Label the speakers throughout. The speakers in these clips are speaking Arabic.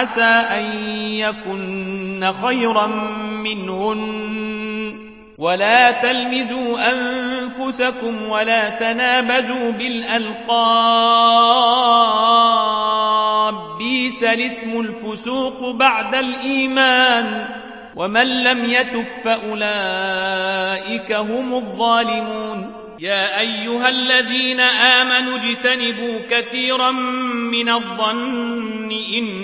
Speaker 1: عسى أن يكن خيرا منهن. ولا تلمزوا أنفسكم ولا تنابزوا بالألقاب. بيس الاسم الفسوق بعد الإيمان. ومن لم يتف فأولئك هم الظالمون. يا أيها الذين آمنوا اجتنبوا كثيرا من الظن إن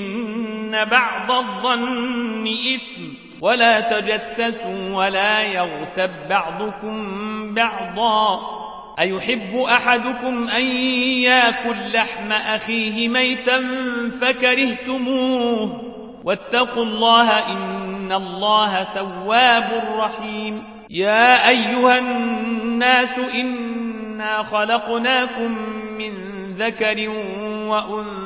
Speaker 1: بعض الظن إثم ولا تجسسوا ولا يغتب بعضكم بعضا أيحب أحدكم أن ياكل لحم أخيه ميتا فكرهتموه واتقوا الله إن الله تواب رحيم يا أيها الناس إنا خلقناكم من ذكر وأنثى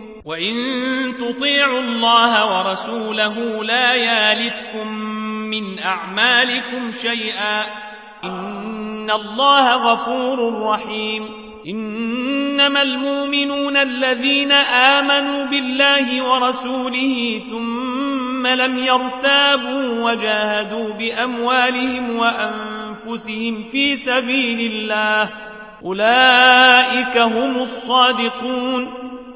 Speaker 1: وإن تطيعوا الله ورسوله لا يالتكم من أعمالكم شيئا إن الله غفور رحيم. إنما المؤمنون الذين آمنوا بالله ورسوله ثم لم يرتابوا وجاهدوا بأموالهم وأنفسهم في سبيل الله أولئك هم الصادقون